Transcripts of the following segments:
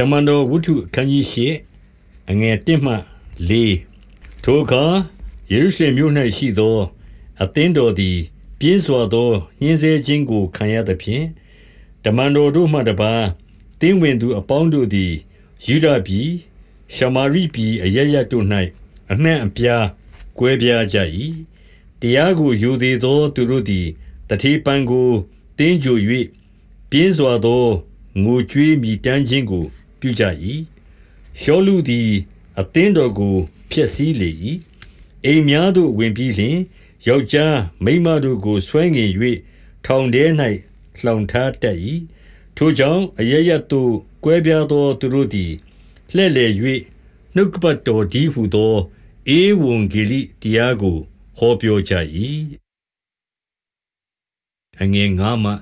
တမန်တော်ဝတ္ထုအခန်းကြီး၈အငယ်1မှ4ထိုအခါယေရုရှလင်မြို့၌ရှိသော အသင်းတော်သည် ပြင်းစွာသောညှင်းဆဲခြင်းကိုခံရသဖြင့်တမန်တော်တို့မှတပါတင်းဝင်သူအပေါင်းတို့သည်ယူဒပြည်ရှမာရိပြည်အရရတို့၌အနှံ့အပြားကွဲပြားကြ၏တရားကိုယူသေးသောသူတို့သည်တတိပံကိုတင်းကြို၍ပြင်းစွာသောငိုကြွေးမြည်တမ်းခြင်းကို ပြုကြ၏ရှောလူသည်အသင်းတော်ကိုဖျက်ဆီးလေ၏အိမ်များသို့ဝင်ပြီးလျှင်ယောက်ျားမိန်းမတို့ကိုဆွဲငင်၍ထောင်ထဲ၌လှောင်ထားတတ်၏ထိုကြောင့်အရရသို့ကွဲပြားသောသူတို့သည်လှဲ့လေ၍နှုတ်ကပတ်တော်ဒီဟုသောဧဝံဂေလိတရားကိုဟောပြောကြ၏အငယ်9မှ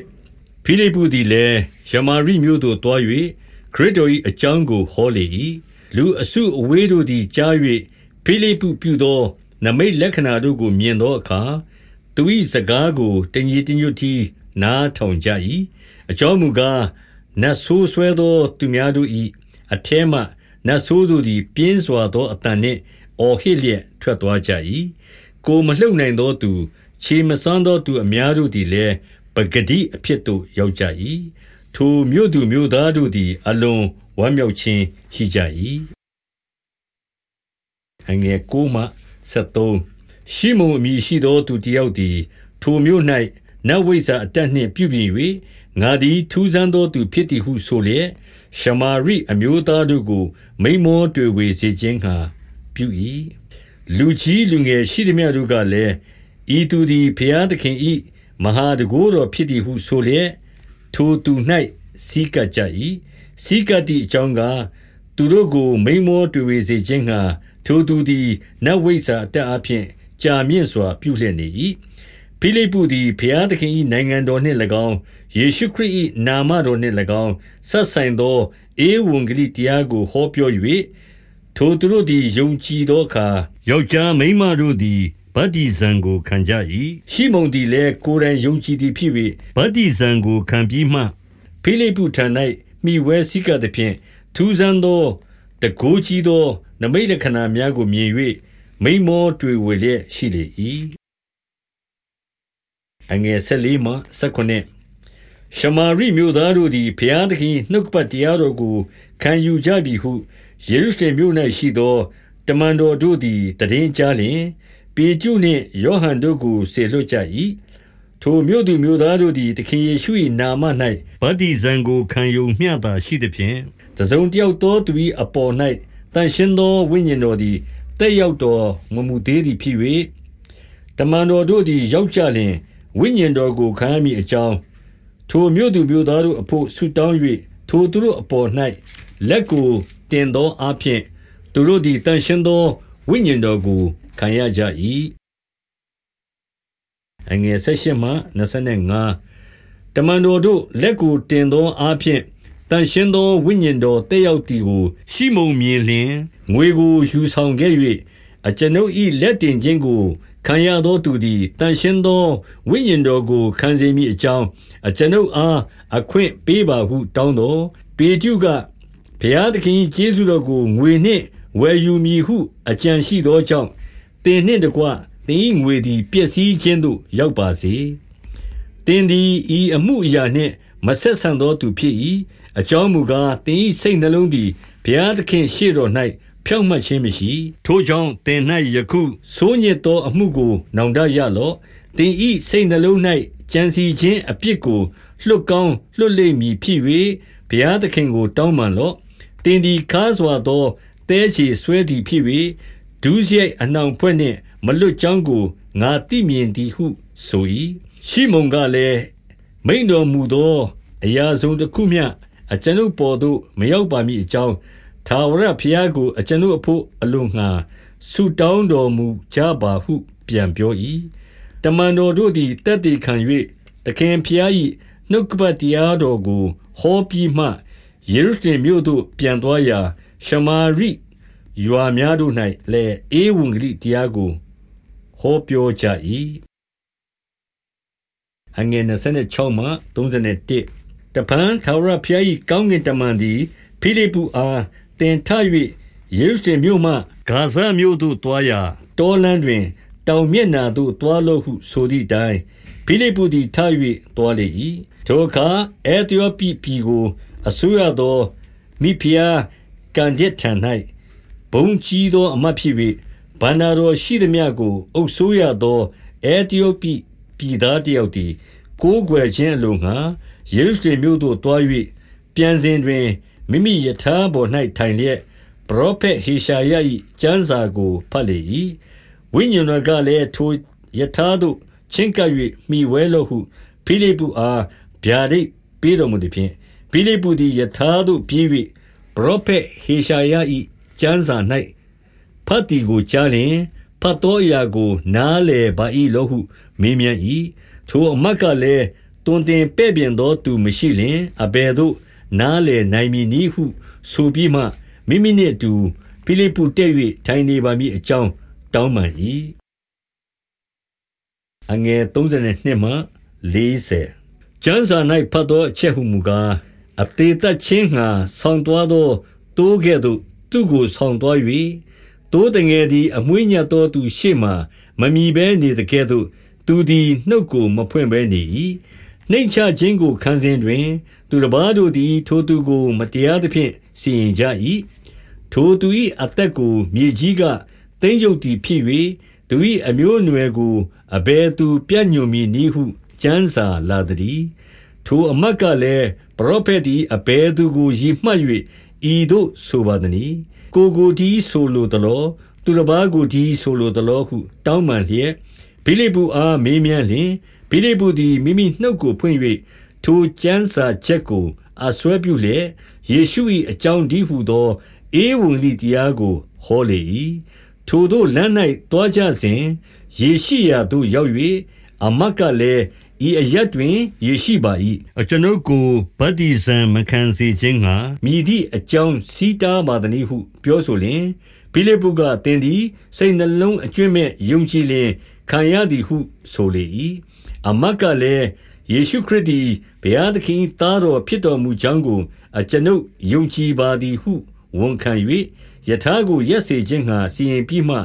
10ဖိလိပ္ပုသည်လည်းရှမာရိမြို့သို့သွား၍ ခရစ်တော်၏အကြောင်းကိုဟောလေ၏။လူအစုအဝေးတို့သည်ကြား၍ဖိလိပ္ပုပြုသော နိမိတ်လက္ခဏာတို့ကို မြင်သောအခါ၊သူ၏စကားကို တညီတညွတ်တည်း နားထောင်ကြ၏။အကြောင်းမူကား၊နတ်ဆိုးစွဲသောသူများတို့၏အထဲမှ နတ်ဆိုးတို့သည် ပြင်းစွာသောအသံနှင့် အော်ဟစ်လျက် ထွက်သွားကြ၏။ကိုယ်မလှုပ်နိုင်သောသူ၊ခြေမစွမ်းသောသူအများတို့သည်လည်း ပကတိအဖြစ်သို့ ရောက်ကြ၏ ထိုမြို့သူမြို့သားတို့သည် အလွန်ဝမ်းမြောက်ခြင်းရှိကြ၏အငယ်9မှ73ရှီမုန်အမည်ရှိသော သူတစ်ယောက်သည် ထိုမြို့၌နတ်ဝိဇ္ဇာအတက်နှင့် ပြုပြင်၍ငါသည် ထူးဆန်းသော သူဖြစ်သည်ဟုဆိုလျက် ရှမာရိအမျိုးသားတို့ကို မိမောတွေ့ဝေစေခြင်းငှာပြု၏လူကြီးလူငယ်ရှိသည်များတို့ကလည်း ဤသူသည်ဖျားသခင်၏မဟာတကိုးတော်ဖြစ်သည်ဟု ဆိုလျက် ထိုသူ၌စီးကပ်ကြ၏စီးကပ်သည့်အကြောင်းကားသူတို့ကို မိမောတွေ့ဝေစေခြင်းငှာထိုသူသည်နတ်ဝိဇ္ဇာအတတ်အဖြင့်ကြာမြင့်စွာ ပြုလျက်နေ၏ဖိလိပ္ပုသည်ဘုရားသခင်၏နိုင်ငံတော်နှင့်၎င်းယေရှုခရစ်၏နာမတော်နှင့်၎င်းဆက်ဆိုင်သောဧဝံဂေလိတရားကိုဟောပြော၍ထိုသူတို့သည်ယုံကြည်သောအခါယောက်ျားမိန်းမတို့သည် ဗတ္တိဇံကိုခံကြ၏ရှိမုန်သည်လည်းကိုယ်တိုင်ယုံကြည်သည်ဖြစ်၍ဗတ္တိဇံကိုခံပြီးမှဖိလိပ္ပုထံ၌မိဝဲစည်းကပ်သဖြင့်ထူးဆန်းသောတကိုးကြီးသောနမိတ်လက္ခဏာများကိုမြင်၍မိမောတွေ့ဝေလျက်ရှိလေ၏အငယ်၁၄မှ၁၉ရှမာရိမြို့သားတို့သည်ဘုရားသခင်နှုတ်ပတ်တရားတော်ကိုခံယူကြပြီဟုယေရုရှလင်မြို့၌ရှိသောတမန်တော်တို့သည်တည်င်းကြားလျင် ပေကျုနှင့်ယောဟန်တို့ကိုစေလွှတ်ကြ၏ထိုမြို့သူမြို့သားတို့သည်သခင်ယေရှု၏နာမ၌ဗတ္တိဇံကိုခံယူမျှတာရှိသည်ဖြင့်တစုံတယောက်သောသူ၏အပေါ်၌တန်ရှင်းသောဝိညာဉ်တော်သည်တက်ရောက်တော်မမူသေးသည်ဖြစ်၍တမန်တော်တို့သည်ရောက်ကြလျင်ဝိညာဉ်တော်ကိုခံရမည်အကြောင်းထိုမြို့သူမြို့သားတို့အဖို့ဆုတောင်း၍ထိုသူတို့အပေါ်၌လက်ကိုတင်သောအဖြစ်သူတို့သည်တန်ရှင်းသောဝိညာဉ်တော်ကို ခံရကြ၏အငယ်၁၈မှ25တမန်တော်တို့လက်ကိုတင်သောအားဖြင့်တန်ရှင်းသောဝိညာဉ်တော်တက်ရောက်သည်ကိုရှိမုန်မြင်လျင်ငွေကိုယူဆောင်ခဲ့၍အကျွန်ုပ်၏လက်တင်ခြင်းကိုခံရသောသူသည်တန်ရှင်းသောဝိညာဉ်တော်ကိုခံစေမိအကြောင်းအကျွန်ုပ်အားအခွင့်ပေးပါဟုတောင်းတော်ပေကျုကဘုရားသခင်၏ကျေးဇူးတော်ကိုငွေနှင့်ဝယ်ယူမည်ဟုအကြံရှိသောကြောင့် သင်နှင့်တကွသင်၏ငွေသည်ပျက်စီးခြင်းသို့ရောက်ပါစေ။သင်သည်ဤအမှုအရာနှင့်မဆက်ဆံသောသူဖြစ်၏။အကြောင်းမူကားသင်၏စိတ်နှလုံးသည်ဘုရားသခင့်ရှေ့တော်၌ဖြောင့်မတ်ခြင်းမရှိ။ထိုကြောင့်သင်၌ယခုဆိုးညစ်သောအမှုကိုနောင်တရလော့။သင်၏စိတ်နှလုံး၌ကြံစီခြင်းအပြစ်ကိုလွတ်ကောင်းလွတ်လိမ့်မည်ဖြစ်၍ဘုရားသခင်ကိုတောင်းပန်လော့။သင်သည်ခါးစွာသောတဲချေဆွဲသည်ဖြစ်၍ ဒုစရိုက်အနှောင်ဖွဲ့နှင့် မလွတ်ကြောင်းကိုငါသိမြင်သည်ဟုဆို၏ရှိမုန်ကလည်းမိန်တော်မူသော အရာဆုံးတစ်ခုမျှအကျွန်ုပ်ပေါ်သို့မရောက်ပါမည်အကြောင်းသာဝရဘုရားကို အကျွန်ုပ်အဖို့အလွန်ငှာဆုတောင်းတော်မူကြပါဟု ပြန်ပြော၏တမန်တော်တို့သည်တက်တည်ခံ၍သခင်ဖျား၏နှုတ်ကပတ်တရားတော်ကိုဟောပြီးမှယေရုရှလင်မြို့သို့ပြန်သွားရာရှမာရိ ရွာများတို့၌လည်းဧဝံဂေလိတရားကိုဟောပြောကြ၏အငယ်26မှ31တပန်ထာဝရဘုရား၏ကောင်းကင်တမန်သည်ဖိလိပ္ပုအားသင်ထ၍ယေရုရှလင်မြို့မှဂါဇမြို့သို့သွားရာတောလမ်းတွင် တောင်မျက်နှာသို့သွားလော့ဟုဆိုသည့်အတိုင်းဖိလိပ္ပုသည်ထ၍သွားလေ၏။ထိုအခါအဲသယောပိပြည်ကိုအစိုးရသောမိဖုရားကံဒက်ထံ၌ ဘုန်းကြီးသောအမတ်ဖြစ်၍၊ဘဏ္ဍာတော်ရှိသမျှကို အုပ်စိုးရသောအဲသယောပိပြည်သားတယောက်သည်ကိုးကွယ်ခြင်းအလိုငှါယေရုရှလင်မြို့သို့သွား၍ပြန်စဉ်တွင်မိမိရထားပေါ်၌ထိုင်လျက်ပရောဖက်ဟေရှာယ၏ကျမ်းစာကိုဘတ်လေ၏။ဝိညာဉ်တော်ကလည်း၊ထိုရထားသို့ချဉ်းကပ်၍မှီဝဲလော့ဟုဖိလိပ္ပုအားဗျာဒိတ်ပေးတော်မူသဖြင့်၊ဖိလိပ္ပုသည်ရထားသို့ပြေး၍ပရောဖက်ဟေရှာယ၏ ကျမ်းစာ၌ဘတ်သည်ကိုကြားလျှင်၊ဘတ်သောအရာကို နားလည်ပါ၏လောဟု မေးမြန်း၏။ထိုအမတ်ကလည်း၊သွန်သင်ပဲ့ပြင်သောသူမရှိလျှင်အဘယ်သို့ နားလည်နိုင်မည်နည်းဟု ဆိုပြီးမှမိမိနှင့်အတူဖိလိပ္ပုတက်၍ထိုင်နေပါမည်အကြောင်းတောင်းပန်၏။ကျမ်းစာ၌ဘတ်သောအချက်ဟူမူကား၊အသေသတ်ခြင်းငှါဆောင်သွားသောသိုးကဲ့သို့ သူ့ကိုဆောင်သွား၍၊သိုးသငယ်သည်အမွေးညှပ်သောသူရှေ့မှာမမြည်ဘဲနေသကဲ့သို့သူသည်နှုတ်ကိုမဖွင့်ဘဲနေ၏။နှိမ့်ချခြင်းကိုခံစဉ်တွင် သူတပါးတို့သည် ထိုသူကို မတရားသဖြင့်စီရင်ကြ၏။ထိုသူ၏အသက်ကို မြေကြီးကသိမ်းရုပ်သည်ဖြစ်၍၊သူ၏အမျိုးအနွယ်ကိုအဘယ်သူပြညွှန်မည်နည်းဟုကျမ်းစာလာသတည်း။ထိုအမတ်ကလည်း၊ပရောဖက်သည်အဘယ်သူကိုရည်မှတ်၍ ဤသို့ဆိုပါသနည်း။ကိုယ်ကိုတည်းဆိုလိုသလော။သူတပါးကိုတည်းဆိုလိုသလောဟု တောင်းပန်လျက်၊ဖိလိပ္ပုအားမေးမြန်းလျှင်၊ဖိလိပ္ပုသည်မိမိနှုတ်ကိုဖွင့်၍ထိုကျမ်းစာချက်ကိုအစွဲပြုလျက်၊ယေရှု၏အကြောင်းတည်းဟူသောဧဝံဂေလိတရားကိုဟောလေ၏။ထိုသို့လမ်း၌သွားကြစဉ်ရေရှိရာသို့ရောက်၍အမတ်ကလည်း၊ ဤအရပ်တွင်ရေရှိပါ၏။အကျွန်ုပ်ကိုဗတ္တိဇံမခံစေခြင်းငှါမည်သည့်အကြောင်းဆီးတားပါသနည်းဟု ပြောဆိုလျှင်၊ဖိလိပ္ပုက၊သင်သည်စိတ်နှလုံးအကြွင်းမဲ့ယုံကြည်လျှင်ခံရသည်ဟုဆိုလေ၏။အမတ်ကလည်း၊ယေရှုခရစ်သည်ဘုရားသခင်၏သားတော်ဖြစ်တော်မူကြောင်းကိုအကျွန်ုပ်ယုံကြည်ပါသည်ဟုဝန်ခံ၍ရထားကိုရပ်စေခြင်းငှါစီရင်ပြီးမှ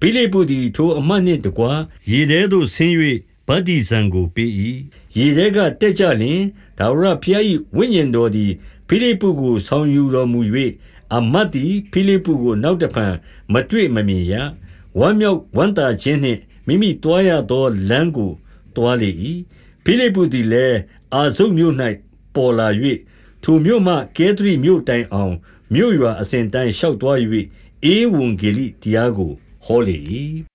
ဖိလိပ္ပုသည်ထိုအမတ်နှင့်တကွရေထဲသို့ဆင်း၍ဗ တ္တိဇံကိုပေး၏။ရေထဲကတက်ကြလျှင်ထာဝရဘုရား၏ဝိညာဉ်တော်သည်ဖိလိပ္ပုကိုဆောင်ယူတော်မူ၍အမတ်သည်ဖိလိပ္ပုကိုနောက်တဖန်မတွေ့မမြင်ရ။ဝမ်းမြောက်ဝမ်းသာခြင်းနှင့်မိမိသွားရသောလမ်းကိုသွားလေ၏။ဖိလိပ္ပုသည်လည်းအာဇုတ်မြို့၌ပေါ်လာ၍ထိုမြို့မှကဲသရိမြို့တိုင်အောင်မြို့ရွာအစဉ်တိုင်းရှောက်သွား၍ဧဝံဂေလိတရားကိုဟောလေ၏